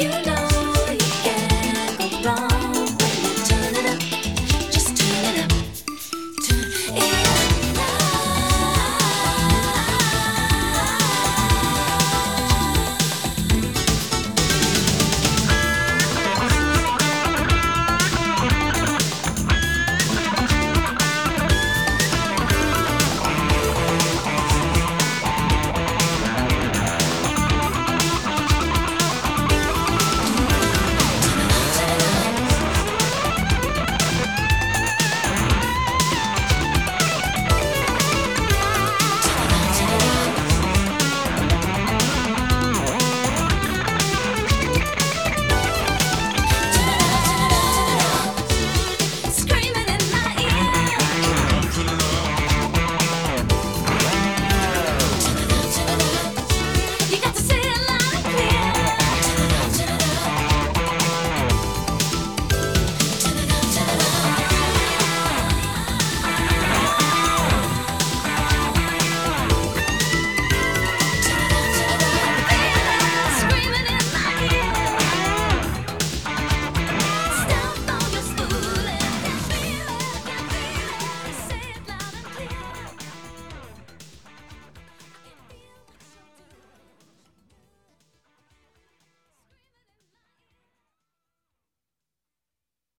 you know.